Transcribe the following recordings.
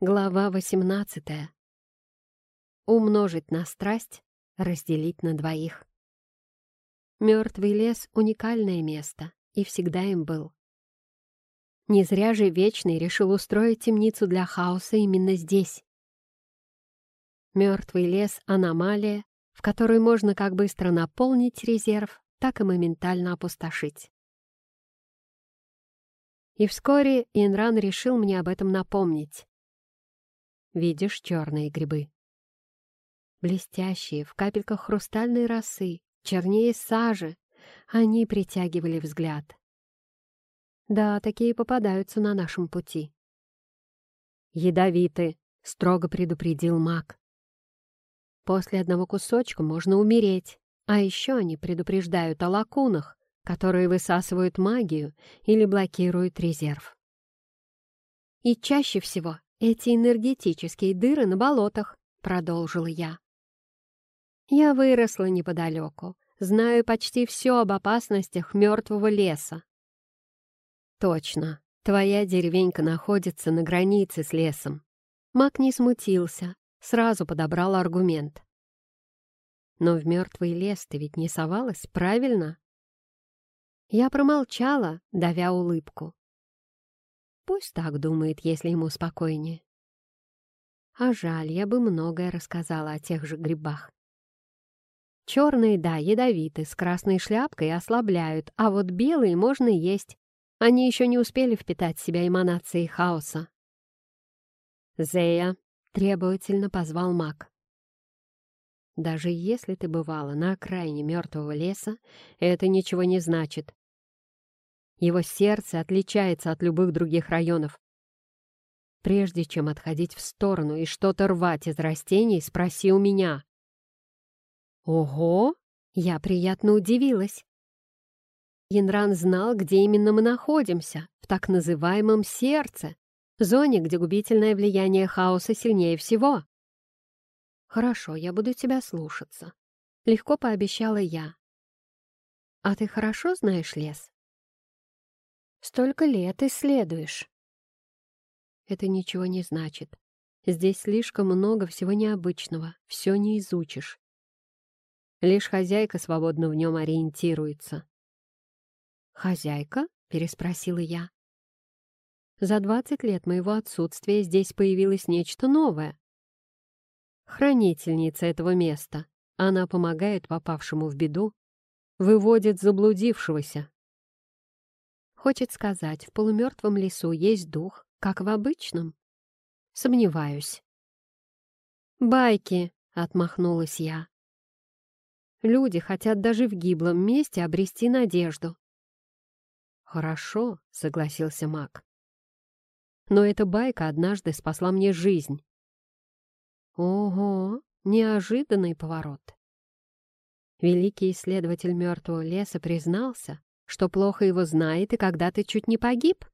Глава 18. Умножить на страсть, разделить на двоих. Мертвый лес — уникальное место, и всегда им был. Не зря же Вечный решил устроить темницу для хаоса именно здесь. Мертвый лес — аномалия, в которой можно как быстро наполнить резерв, так и моментально опустошить. И вскоре Инран решил мне об этом напомнить. Видишь черные грибы? Блестящие, в капельках хрустальной росы, чернее сажи, они притягивали взгляд. Да, такие попадаются на нашем пути. «Ядовиты», — строго предупредил маг. «После одного кусочка можно умереть, а еще они предупреждают о лакунах, которые высасывают магию или блокируют резерв. И чаще всего эти энергетические дыры на болотах», — продолжила я. «Я выросла неподалеку, знаю почти все об опасностях мертвого леса». «Точно, твоя деревенька находится на границе с лесом». Мак не смутился, сразу подобрал аргумент. «Но в мертвый лес ты ведь не совалась, правильно?» Я промолчала, давя улыбку. Пусть так думает, если ему спокойнее. А жаль, я бы многое рассказала о тех же грибах. Черные, да, ядовиты, с красной шляпкой ослабляют, а вот белые можно есть. Они еще не успели впитать в себя эманации хаоса. «Зея», — требовательно позвал маг. «Даже если ты бывала на окраине мертвого леса, это ничего не значит. Его сердце отличается от любых других районов. Прежде чем отходить в сторону и что-то рвать из растений, спроси у меня. Ого! Я приятно удивилась. Янран знал, где именно мы находимся, в так называемом сердце, зоне, где губительное влияние хаоса сильнее всего. «Хорошо, я буду тебя слушаться», — легко пообещала я. «А ты хорошо знаешь лес?» Столько лет исследуешь. Это ничего не значит. Здесь слишком много всего необычного, все не изучишь. Лишь хозяйка свободно в нем ориентируется. «Хозяйка?» — переспросила я. За двадцать лет моего отсутствия здесь появилось нечто новое. Хранительница этого места. Она помогает попавшему в беду, выводит заблудившегося, Хочет сказать, в полумертвом лесу есть дух, как в обычном? Сомневаюсь. «Байки!» — отмахнулась я. «Люди хотят даже в гиблом месте обрести надежду». «Хорошо», — согласился маг. «Но эта байка однажды спасла мне жизнь». «Ого! Неожиданный поворот!» Великий исследователь мертвого леса признался, что плохо его знает и когда ты чуть не погиб?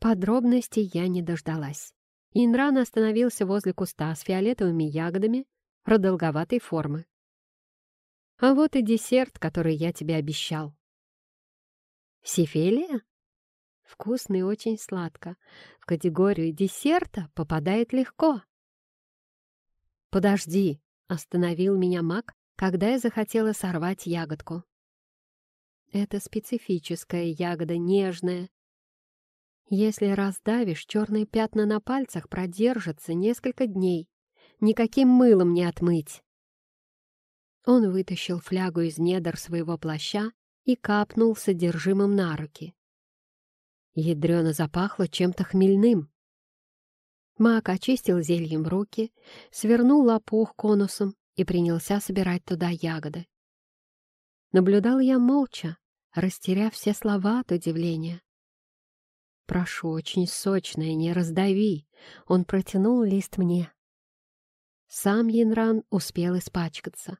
Подробностей я не дождалась. Инран остановился возле куста с фиолетовыми ягодами продолговатой формы. А вот и десерт, который я тебе обещал. Сифелия? Вкусно и очень сладко. В категорию десерта попадает легко. «Подожди!» — остановил меня маг, когда я захотела сорвать ягодку. Это специфическая ягода, нежная. Если раздавишь, черные пятна на пальцах продержатся несколько дней. Никаким мылом не отмыть. Он вытащил флягу из недр своего плаща и капнул содержимым на руки. Ядрено запахло чем-то хмельным. Мак очистил зельем руки, свернул лопух конусом и принялся собирать туда ягоды. Наблюдал я молча, растеряв все слова от удивления. «Прошу, очень сочное, не раздави!» Он протянул лист мне. Сам Янран успел испачкаться.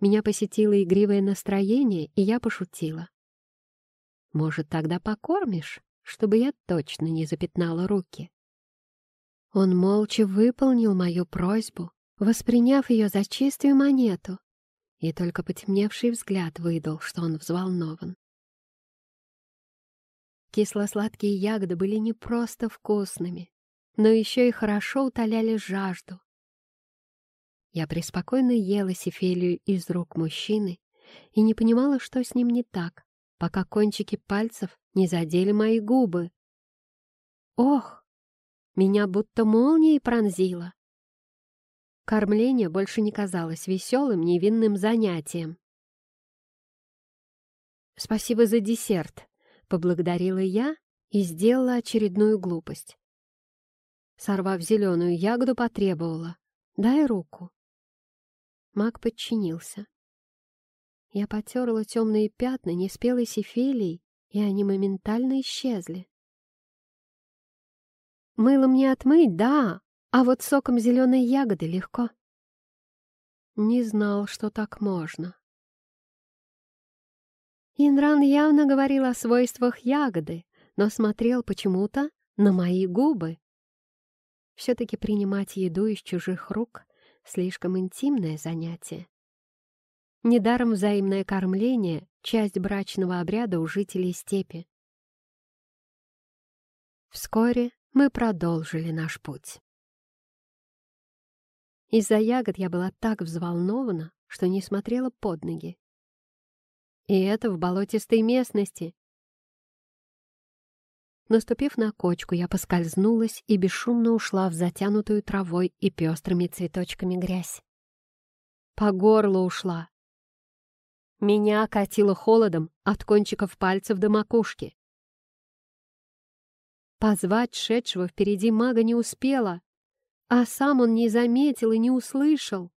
Меня посетило игривое настроение, и я пошутила. «Может, тогда покормишь, чтобы я точно не запятнала руки?» Он молча выполнил мою просьбу, восприняв ее за чистую монету, и только потемневший взгляд выдал, что он взволнован. Кисло-сладкие ягоды были не просто вкусными, но еще и хорошо утоляли жажду. Я преспокойно ела сифелию из рук мужчины и не понимала, что с ним не так, пока кончики пальцев не задели мои губы. Ох, меня будто молнией пронзило. Кормление больше не казалось веселым, невинным занятием. «Спасибо за десерт», — поблагодарила я и сделала очередную глупость. Сорвав зеленую ягоду, потребовала. «Дай руку». Маг подчинился. Я потерла темные пятна неспелой сифилией, и они моментально исчезли. Мылом не отмыть, да, а вот соком зеленой ягоды легко. Не знал, что так можно. Инран явно говорил о свойствах ягоды, но смотрел почему-то на мои губы. Все-таки принимать еду из чужих рук — слишком интимное занятие. Недаром взаимное кормление — часть брачного обряда у жителей степи. Вскоре мы продолжили наш путь. Из-за ягод я была так взволнована, что не смотрела под ноги. И это в болотистой местности. Наступив на кочку, я поскользнулась и бесшумно ушла в затянутую травой и пестрыми цветочками грязь. По горлу ушла, меня окатило холодом от кончиков пальцев до макушки. Позвать шедшего впереди мага не успела, а сам он не заметил и не услышал.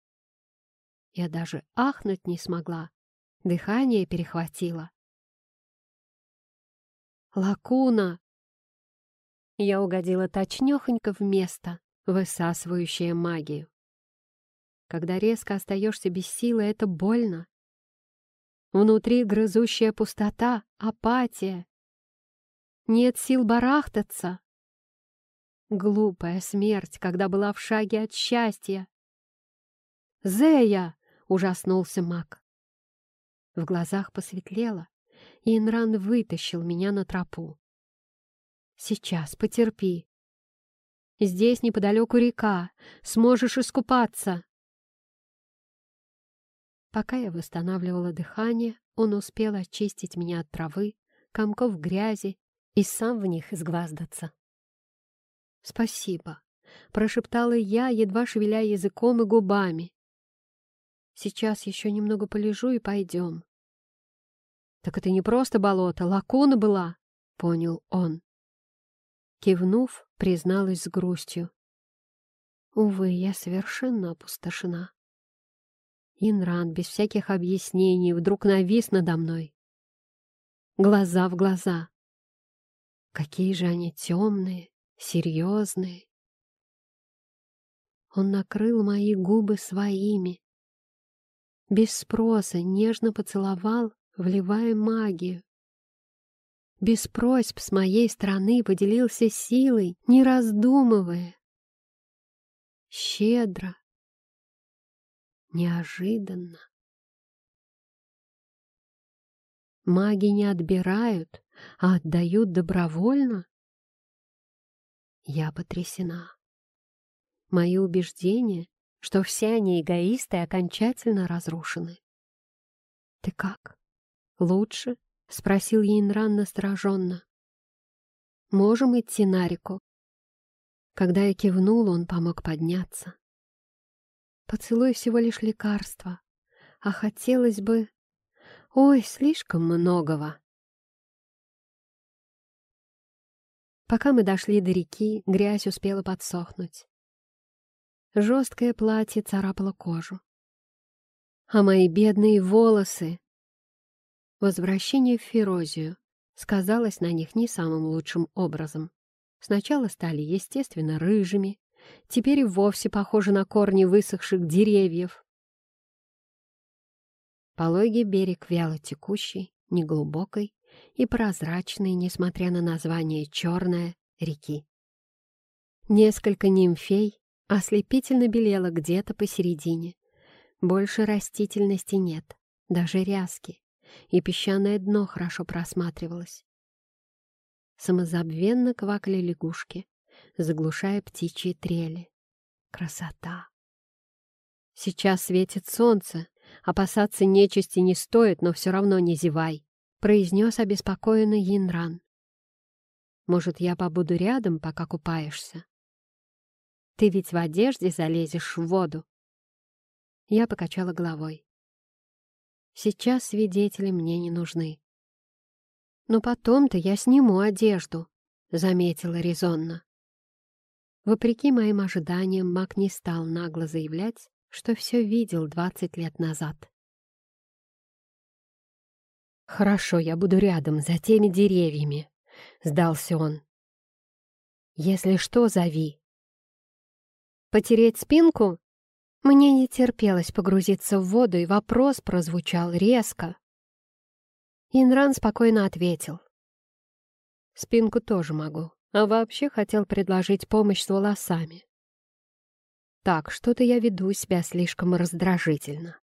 Я даже ахнуть не смогла, дыхание перехватило. «Лакуна!» Я угодила точнёхонько в место, высасывающее магию. Когда резко остаешься без силы, это больно. Внутри грызущая пустота, апатия. Нет сил барахтаться. Глупая смерть, когда была в шаге от счастья. «Зея!» — ужаснулся маг. В глазах посветлело, и Инран вытащил меня на тропу. «Сейчас, потерпи. Здесь неподалеку река, сможешь искупаться». Пока я восстанавливала дыхание, он успел очистить меня от травы, комков грязи и сам в них изгваздаться. «Спасибо», — прошептала я, едва шевеля языком и губами. «Сейчас еще немного полежу и пойдем». «Так это не просто болото, лакуна была», — понял он. Кивнув, призналась с грустью. «Увы, я совершенно опустошена». Инран без всяких объяснений вдруг навис надо мной. Глаза в глаза. Какие же они темные, серьезные. Он накрыл мои губы своими. Без спроса нежно поцеловал, вливая магию. Без просьб с моей стороны поделился силой, не раздумывая. Щедро, неожиданно. Маги не отбирают, а отдают добровольно? Я потрясена. Мои убеждения, что все они эгоисты, окончательно разрушены. «Ты как? Лучше?» — спросил Ейнран настороженно. «Можем идти на реку?» Когда я кивнула, он помог подняться. Поцелуй всего лишь лекарство, а хотелось бы... Ой, слишком многого. Пока мы дошли до реки, грязь успела подсохнуть. Жесткое платье царапало кожу. А мои бедные волосы... Возвращение в Ферозию сказалось на них не самым лучшим образом. Сначала стали, естественно, рыжими, теперь и вовсе похожи на корни высохших деревьев. Пологий берег вяло текущий, неглубокой и прозрачный, несмотря на название «Черная» реки. Несколько нимфей ослепительно белело где-то посередине. Больше растительности нет, даже ряски, и песчаное дно хорошо просматривалось. самозабвенно квакали лягушки, заглушая птичьи трели. Красота! Сейчас светит солнце, опасаться нечисти не стоит, но все равно не зевай, произнес обеспокоенный Янран. Может, я побуду рядом, пока купаешься? Ты ведь в одежде залезешь в воду. Я покачала головой. Сейчас свидетели мне не нужны. Но потом-то я сниму одежду, заметила резонно. Вопреки моим ожиданиям, Мак не стал нагло заявлять, что все видел двадцать лет назад. «Хорошо, я буду рядом, за теми деревьями», — сдался он. «Если что, зови». «Потереть спинку?» Мне не терпелось погрузиться в воду, и вопрос прозвучал резко. Инран спокойно ответил. «Спинку тоже могу, а вообще хотел предложить помощь с волосами. Так, что-то я веду себя слишком раздражительно.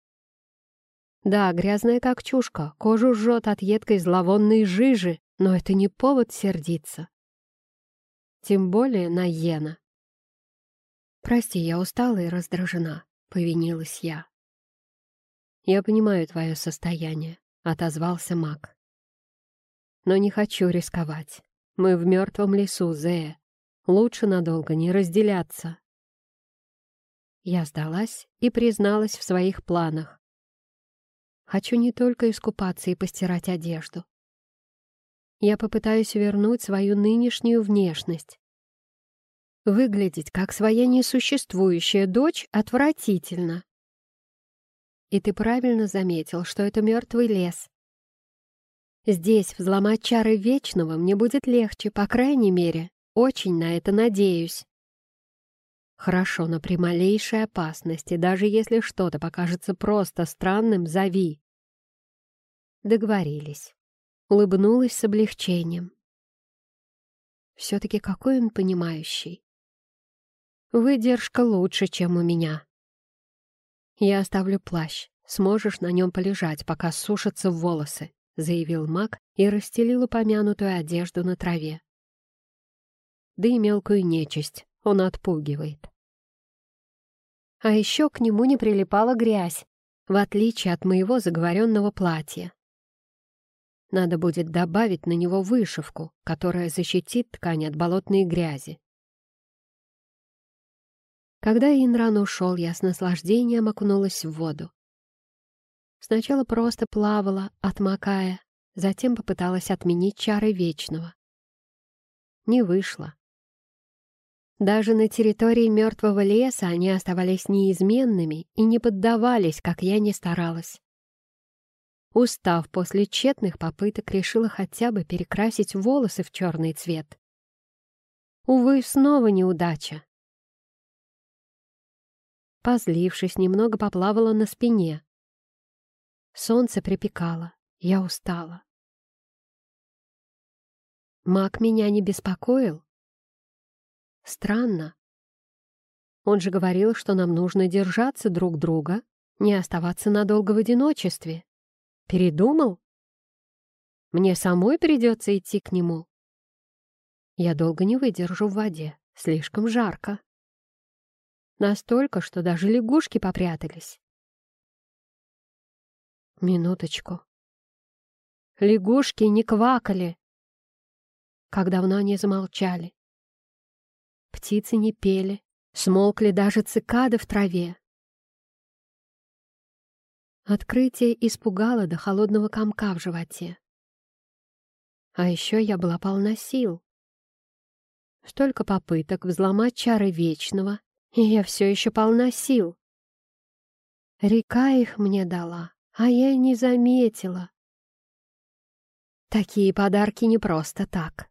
Да, грязная как чушка, кожу жжет от едкой зловонной жижи, но это не повод сердиться. Тем более на Йена. «Прости, я устала и раздражена», — повинилась я. «Я понимаю твое состояние», — отозвался маг. «Но не хочу рисковать. Мы в мертвом лесу, Зея. Лучше надолго не разделяться». Я сдалась и призналась в своих планах. Хочу не только искупаться и постирать одежду. Я попытаюсь вернуть свою нынешнюю внешность. Выглядеть как своя несуществующая дочь отвратительно. И ты правильно заметил, что это мертвый лес. Здесь взломать чары Вечного мне будет легче, по крайней мере. Очень на это надеюсь. Хорошо, но при малейшей опасности, даже если что-то покажется просто странным, зови. Договорились. Улыбнулась с облегчением. Все-таки какой он понимающий. Выдержка лучше, чем у меня. Я оставлю плащ. Сможешь на нем полежать, пока сушатся волосы, заявил маг и расстелил упомянутую одежду на траве. Да и мелкую нечисть он отпугивает. А еще к нему не прилипала грязь, в отличие от моего заговоренного платья. Надо будет добавить на него вышивку, которая защитит ткань от болотной грязи. Когда Инран ушел, я с наслаждением окунулась в воду. Сначала просто плавала, отмокая, затем попыталась отменить чары Вечного. Не вышло. Даже на территории мертвого леса они оставались неизменными и не поддавались, как я не старалась. Устав после тщетных попыток, решила хотя бы перекрасить волосы в черный цвет. Увы, снова неудача. Позлившись, немного поплавала на спине. Солнце припекало, я устала. Маг меня не беспокоил, Странно. Он же говорил, что нам нужно держаться друг друга, не оставаться надолго в одиночестве. Передумал? Мне самой придется идти к нему. Я долго не выдержу в воде, слишком жарко. Настолько, что даже лягушки попрятались. Минуточку. Лягушки не квакали. Как давно они замолчали. Птицы не пели, смолкли даже цикады в траве. Открытие испугало до холодного комка в животе. А еще я была полна сил. Столько попыток взломать чары Вечного, и я все еще полна сил. Река их мне дала, а я не заметила. Такие подарки не просто так.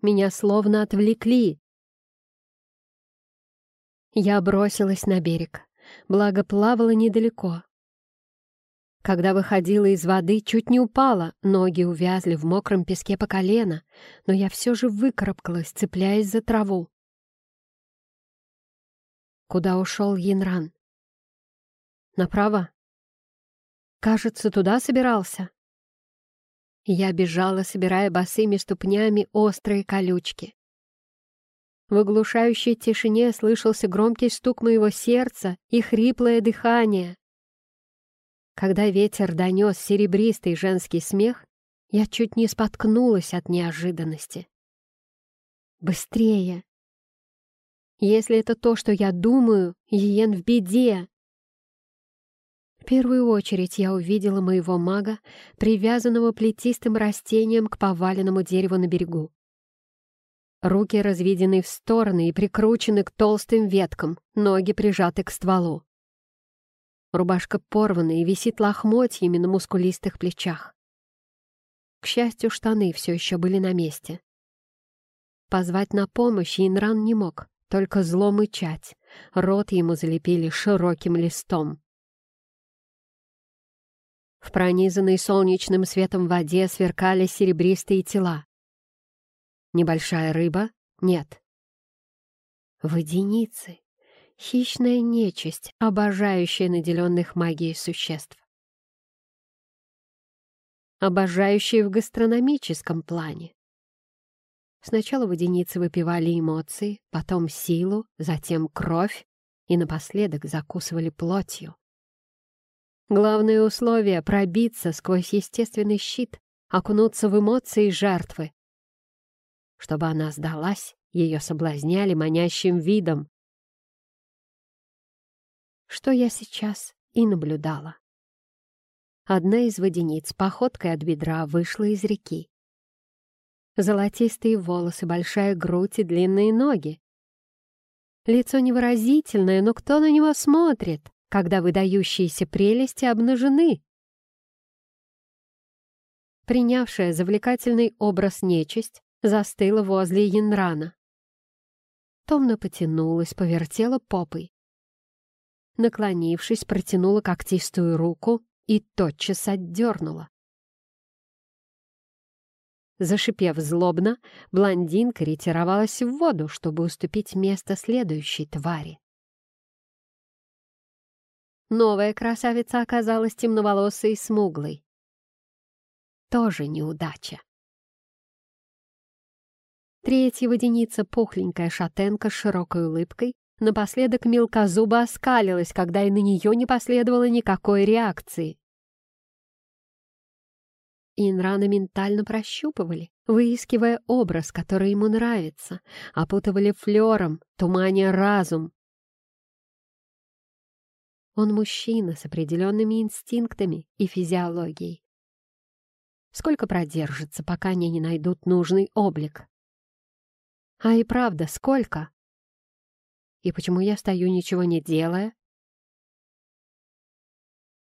Меня словно отвлекли. Я бросилась на берег, благо плавала недалеко. Когда выходила из воды, чуть не упала, ноги увязли в мокром песке по колено, но я все же выкарабкалась, цепляясь за траву. Куда ушел Янран? Направо? Кажется, туда собирался. Я бежала, собирая босыми ступнями острые колючки. В оглушающей тишине слышался громкий стук моего сердца и хриплое дыхание. Когда ветер донес серебристый женский смех, я чуть не споткнулась от неожиданности. «Быстрее!» «Если это то, что я думаю, Иен в беде!» В первую очередь я увидела моего мага, привязанного плетистым растением к поваленному дереву на берегу. Руки разведены в стороны и прикручены к толстым веткам, ноги прижаты к стволу. Рубашка порвана и висит лохмотьями на мускулистых плечах. К счастью, штаны все еще были на месте. Позвать на помощь Инран не мог, только зло мычать. Рот ему залепили широким листом. В пронизанной солнечным светом воде сверкали серебристые тела. Небольшая рыба? Нет. Водяницы. Хищная нечисть, обожающая наделенных магией существ. Обожающие в гастрономическом плане. Сначала водяницы выпивали эмоции, потом силу, затем кровь и напоследок закусывали плотью. Главное условие — пробиться сквозь естественный щит, окунуться в эмоции жертвы, чтобы она сдалась, ее соблазняли манящим видом. Что я сейчас и наблюдала. Одна из водяниц походкой от бедра вышла из реки. Золотистые волосы, большая грудь и длинные ноги. Лицо невыразительное, но кто на него смотрит, когда выдающиеся прелести обнажены? Принявшая завлекательный образ нечисть, застыла возле Янрана. Томно потянулась, повертела попой. Наклонившись, протянула когтистую руку и тотчас отдернула. Зашипев злобно, блондинка ретировалась в воду, чтобы уступить место следующей твари. Новая красавица оказалась темноволосой и смуглой. Тоже неудача. Третья водяница, пухленькая шатенка с широкой улыбкой, напоследок мелкозуба оскалилась, когда и на нее не последовало никакой реакции. Инрана ментально прощупывали, выискивая образ, который ему нравится, опутывали флером, туманя разум. Он мужчина с определенными инстинктами и физиологией. Сколько продержится, пока они не найдут нужный облик? А и правда, сколько? И почему я стою, ничего не делая?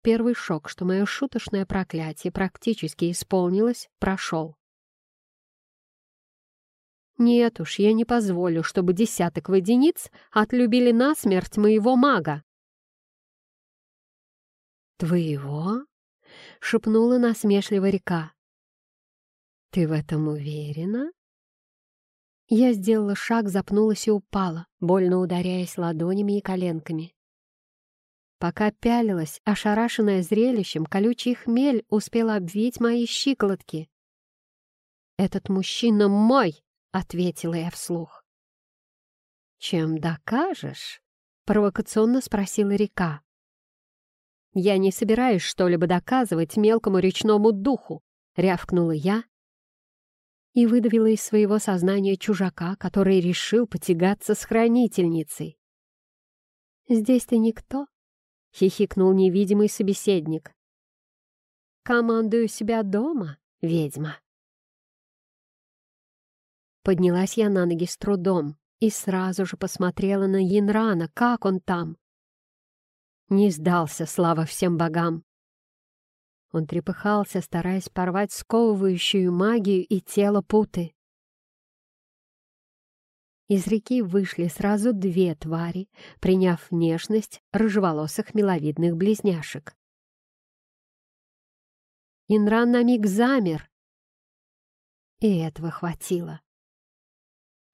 Первый шок, что мое шуточное проклятие практически исполнилось, прошел. Нет уж, я не позволю, чтобы десяток водяниц отлюбили насмерть моего мага. «Твоего?» — шепнула насмешливо река. «Ты в этом уверена?» Я сделала шаг, запнулась и упала, больно ударяясь ладонями и коленками. Пока пялилась, ошарашенная зрелищем, колючий хмель успела обвить мои щиколотки. «Этот мужчина мой!» — ответила я вслух. «Чем докажешь?» — провокационно спросила река. «Я не собираюсь что-либо доказывать мелкому речному духу», — рявкнула я, и выдавила из своего сознания чужака, который решил потягаться с хранительницей. «Здесь ты никто?» — хихикнул невидимый собеседник. «Командую себя дома, ведьма». Поднялась я на ноги с трудом и сразу же посмотрела на Янрана, как он там. Не сдался, слава всем богам. Он трепыхался, стараясь порвать сковывающую магию и тело путы. Из реки вышли сразу две твари, приняв внешность рыжеволосых миловидных близняшек. Инран на миг замер, и этого хватило.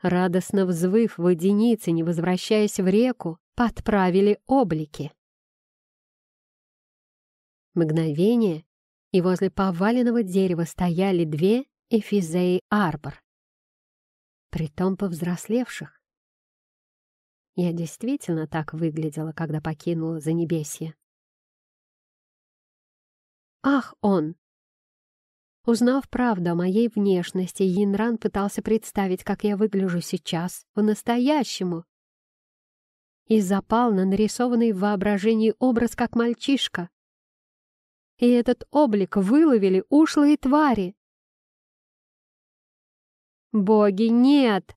Радостно взвыв водяницы, не возвращаясь в реку, подправили облики. Мгновение, и возле поваленного дерева стояли две эфизеи арбор, притом повзрослевших. Я действительно так выглядела, когда покинула Занебесье. Ах, он! Узнав правду о моей внешности, Йинран пытался представить, как я выгляжу сейчас, по-настоящему. И запал на нарисованный в воображении образ, как мальчишка. И этот облик выловили ушлые твари. Боги, нет!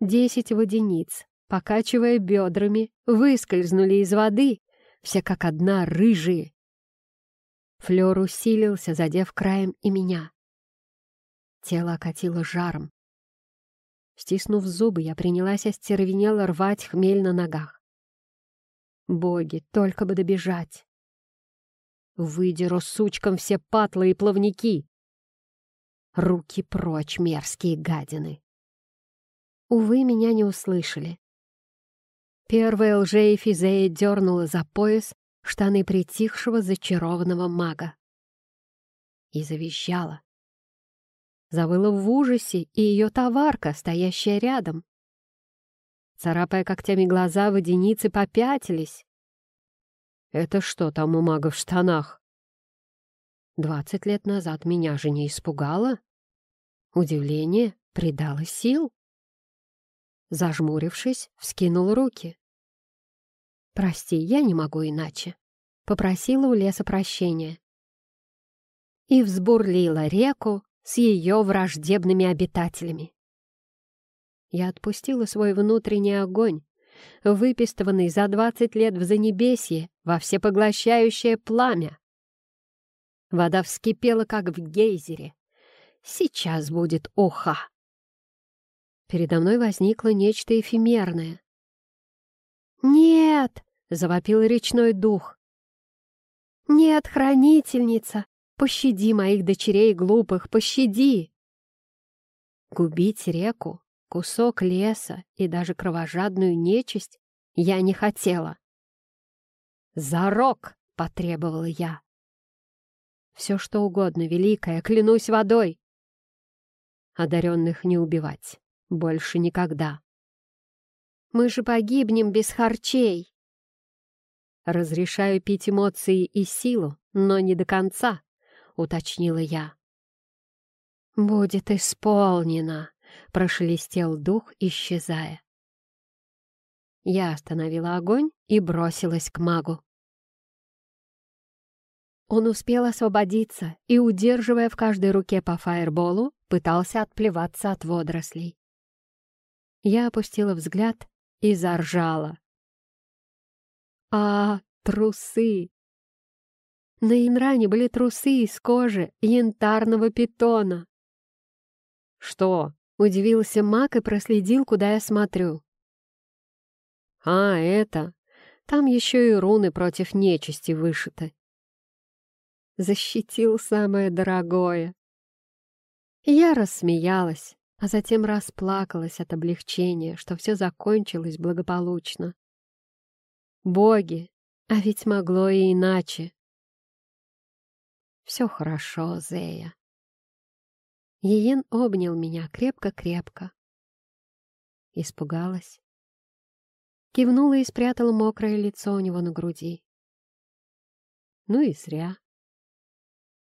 Десять водяниц, покачивая бедрами, выскользнули из воды, все как одна рыжие, Флёр усилился, задев краем и меня. Тело окатило жаром. Стиснув зубы, я принялась остервенело рвать хмель на ногах. Боги, только бы добежать! Выдеру сучкам все патлы и плавники! Руки прочь, мерзкие гадины! Увы, меня не услышали. Первая лжея дернула за пояс, штаны притихшего зачарованного мага. И завизжала. Завыла в ужасе и ее товарка, стоящая рядом. Царапая когтями глаза, водяницы попятились. «Это что там у мага в штанах?» Двадцать лет назад меня же не испугало. Удивление придало сил. Зажмурившись, вскинул руки. «Прости, я не могу иначе», — попросила у леса прощения. И взбурлила реку с ее враждебными обитателями. Я отпустила свой внутренний огонь, выпистыванный за двадцать лет в Занебесье во всепоглощающее пламя. Вода вскипела, как в гейзере. Сейчас будет уха. Передо мной возникло нечто эфемерное, «Нет!» — завопил речной дух. «Нет, хранительница! Пощади моих дочерей глупых, пощади!» Губить реку, кусок леса и даже кровожадную нечисть я не хотела. «Зарок!» — потребовала я. «Все что угодно, великая, клянусь водой!» Одаренных не убивать. Больше никогда. Мы же погибнем без харчей. Разрешаю пить эмоции и силу, но не до конца, уточнила я. Будет исполнено, прошелестел дух, исчезая. Я остановила огонь и бросилась к магу. Он успел освободиться и, удерживая в каждой руке по фаерболу, пытался отплеваться от водорослей. Я опустила взгляд и заржала. А, трусы! На Инране были трусы из кожи янтарного питона. «Что?» — удивился Мак и проследил, куда я смотрю. «А, это! Там еще и руны против нечисти вышиты». Защитил самое дорогое. Я рассмеялась а затем расплакалась от облегчения, что все закончилось благополучно. Боги, а ведь могло и иначе. Все хорошо, Зея. Иен обнял меня крепко-крепко. Испугалась. Кивнула и спрятала мокрое лицо у него на груди. Ну и зря.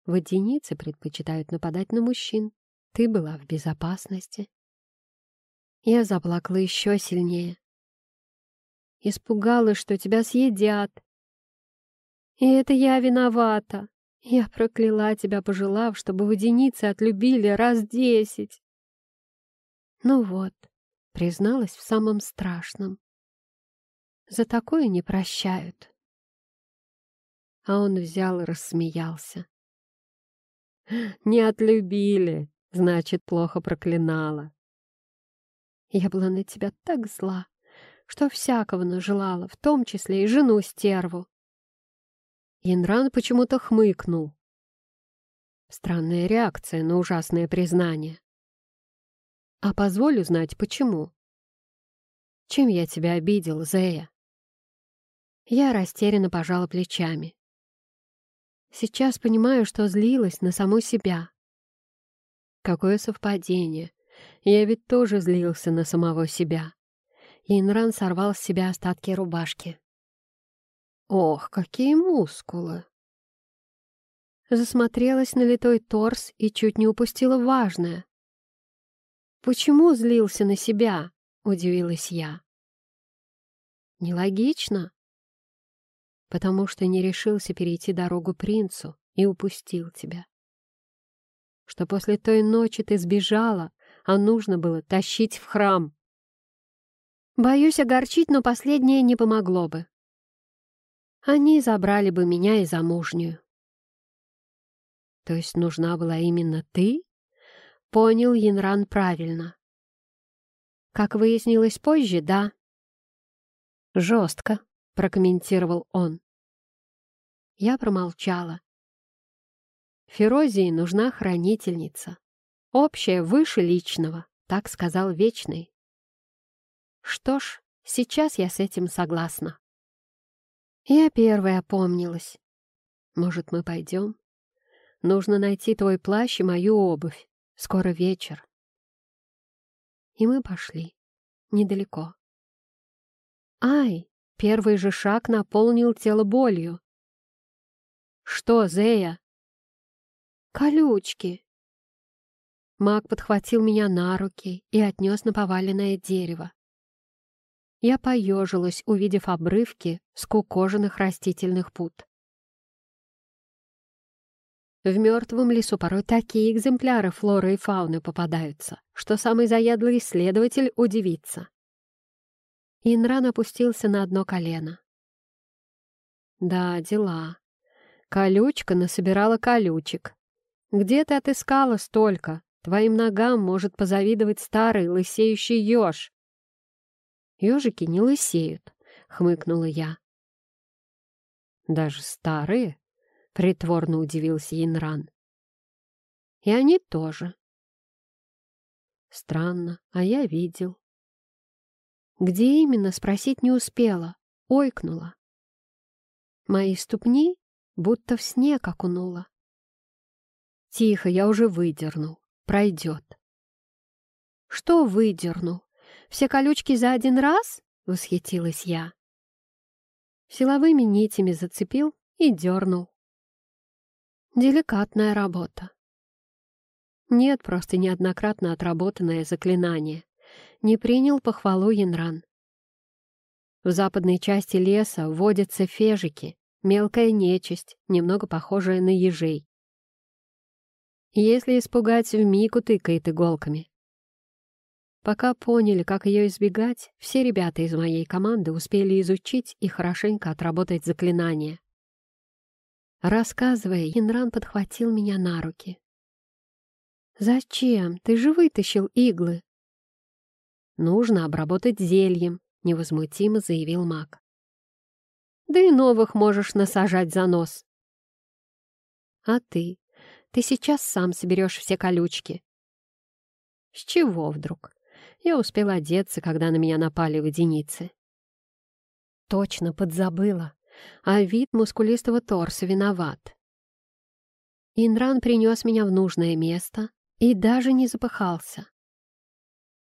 Водяницы предпочитают нападать на мужчин. Ты была в безопасности. Я заплакала еще сильнее. Испугалась, что тебя съедят. И это я виновата. Я прокляла тебя, пожелав, чтобы водяницы отлюбили раз десять. Ну вот, призналась в самом страшном. За такое не прощают. А он взял и рассмеялся. «Не отлюбили!» Значит, плохо проклинала. Я была на тебя так зла, что всякого нажелала, в том числе и жену-стерву. Янран почему-то хмыкнул. Странная реакция на ужасное признание. А позволю знать, почему. Чем я тебя обидел, Зея? Я растерянно пожала плечами. Сейчас понимаю, что злилась на саму себя. Какое совпадение. Я ведь тоже злился на самого себя. Инран сорвал с себя остатки рубашки. Ох, какие мускулы! Засмотрелась на литой торс и чуть не упустила важное. «Почему злился на себя?» — удивилась я. «Нелогично потому что не решился перейти дорогу принцу и упустил тебя. Что после той ночи ты сбежала, а нужно было тащить в храм. Боюсь огорчить, но последнее не помогло бы. Они забрали бы меня и замужнюю. То есть нужна была именно ты? Понял Янран правильно. Как выяснилось позже, да. Жестко, прокомментировал он. Я промолчала. Ферозии нужна хранительница. Общая выше личного, так сказал Вечный. Что ж, сейчас я с этим согласна. Я первая опомнилась. Может, мы пойдем? Нужно найти твой плащ и мою обувь. Скоро вечер. И мы пошли. Недалеко. Ай! Первый же шаг наполнил тело болью. «Что, Зея?» «Колючки!» Маг подхватил меня на руки и отнес на поваленное дерево. Я поежилась, увидев обрывки скукоженных растительных пут. В мертвом лесу порой такие экземпляры флоры и фауны попадаются, что самый заядлый исследователь удивится. Инран опустился на одно колено. «Да, дела. Колючка насобирала колючек. Где ты отыскала столько? Твоим ногам может позавидовать старый лысеющий еж. Ежики не лысеют, хмыкнула я. Даже старые? Притворно удивился Янран. И они тоже. Странно, а я видел. Где именно, спросить не успела, ойкнула. Мои ступни будто в снег окунула. Тихо, я уже выдернул. Пройдет. Что выдернул? Все колючки за один раз? Восхитилась я. Силовыми нитями зацепил и дернул. Деликатная работа. Нет, просто неоднократно отработанное заклинание. Не принял похвалу Янран. В западной части леса водятся фежики, Мелкая нечисть, немного похожая на ежей. Если испугать, вмиг утыкает иголками. Пока поняли, как ее избегать, все ребята из моей команды успели изучить и хорошенько отработать заклинание. Рассказывая, Янран подхватил меня на руки. «Зачем? Ты же вытащил иглы!» «Нужно обработать зельем», — невозмутимо заявил маг да и новых можешь насажать за нос. А ты? Ты сейчас сам соберешь все колючки. С чего вдруг? Я успел одеться, когда на меня напали водяницы. Точно подзабыла. А вид мускулистого торса виноват. Инран принес меня в нужное место и даже не запыхался.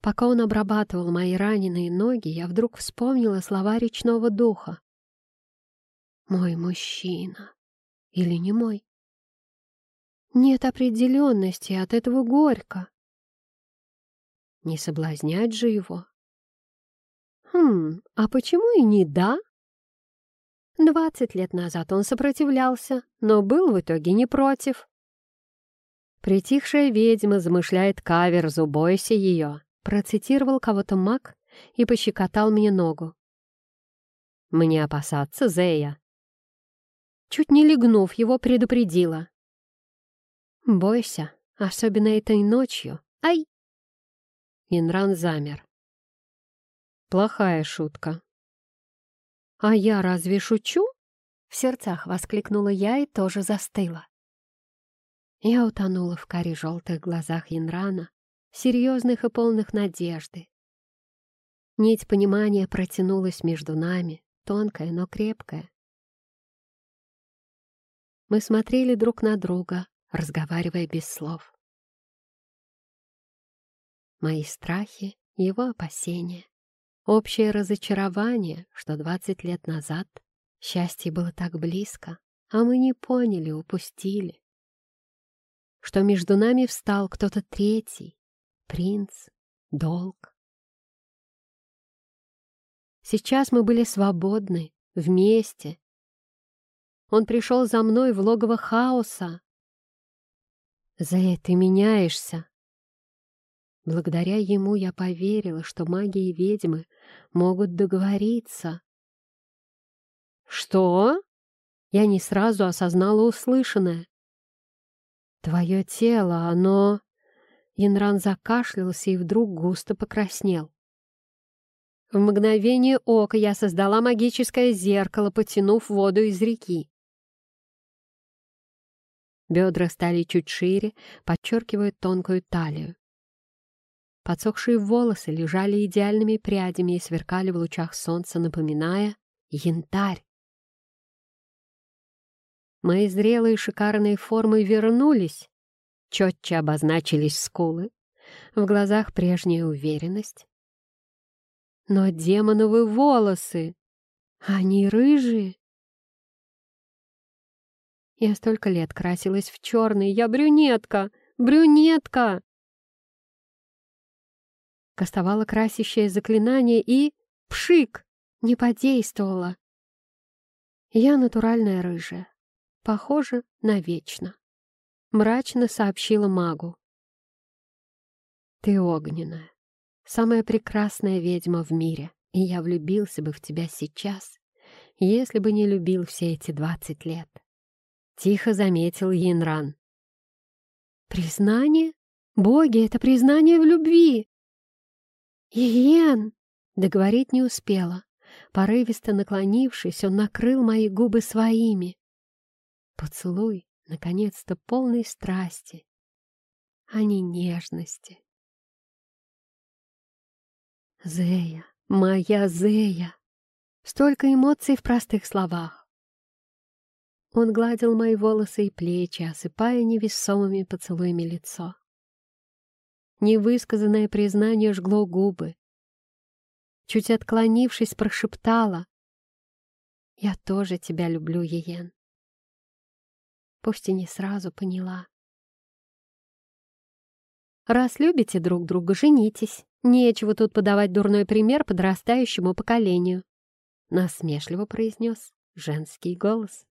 Пока он обрабатывал мои раненые ноги, я вдруг вспомнила слова речного духа. Мой мужчина. Или не мой? Нет определенности, от этого горько. Не соблазнять же его. Хм, а почему и не да? Двадцать лет назад он сопротивлялся, но был в итоге не против. Притихшая ведьма замышляет каверзу «Бойся ее», процитировал кого-то маг и пощекотал мне ногу. «Мне опасаться, Зея?» чуть не легнув его, предупредила. «Бойся, особенно этой ночью. Ай!» Инран замер. «Плохая шутка». «А я разве шучу?» В сердцах воскликнула я и тоже застыла. Я утонула в каре желтых глазах Янрана, серьезных и полных надежды. Нить понимания протянулась между нами, тонкая, но крепкая. Мы смотрели друг на друга, разговаривая без слов. Мои страхи, его опасения, общее разочарование, что двадцать лет назад счастье было так близко, а мы не поняли, упустили, что между нами встал кто-то третий, принц, долг. Сейчас мы были свободны, вместе. Он пришел за мной в логово хаоса. «Зэй, ты меняешься!» Благодаря ему я поверила, что маги и ведьмы могут договориться. «Что?» Я не сразу осознала услышанное. «Твое тело, оно...» Янран закашлялся и вдруг густо покраснел. В мгновение ока я создала магическое зеркало, потянув воду из реки. Бедра стали чуть шире, подчеркивая тонкую талию. Подсохшие волосы лежали идеальными прядями и сверкали в лучах солнца, напоминая янтарь. Мои зрелые шикарные формы вернулись, четче обозначились скулы, в глазах прежняя уверенность. Но демоновы волосы, они рыжие. Я столько лет красилась в черный, я брюнетка, брюнетка! Кастовала красящее заклинание и... Пшик! Не подействовала. Я натуральная рыжая. Похоже на вечно. Мрачно сообщила магу. Ты огненная, самая прекрасная ведьма в мире, и я влюбился бы в тебя сейчас, если бы не любил все эти двадцать лет. Тихо заметил Йинран. «Признание? Боги, это признание в любви!» «Иен!» — договорить не успела. Порывисто наклонившись, он накрыл мои губы своими. Поцелуй, наконец-то, полной страсти, а не нежности. Зея, моя Зея! Столько эмоций в простых словах. Он гладил мои волосы и плечи, осыпая невесомыми поцелуями лицо. Невысказанное признание жгло губы. Чуть отклонившись, прошептала. «Я тоже тебя люблю, Иен». Пусть и не сразу поняла. «Раз любите друг друга, женитесь. Нечего тут подавать дурной пример подрастающему поколению», — насмешливо произнес женский голос.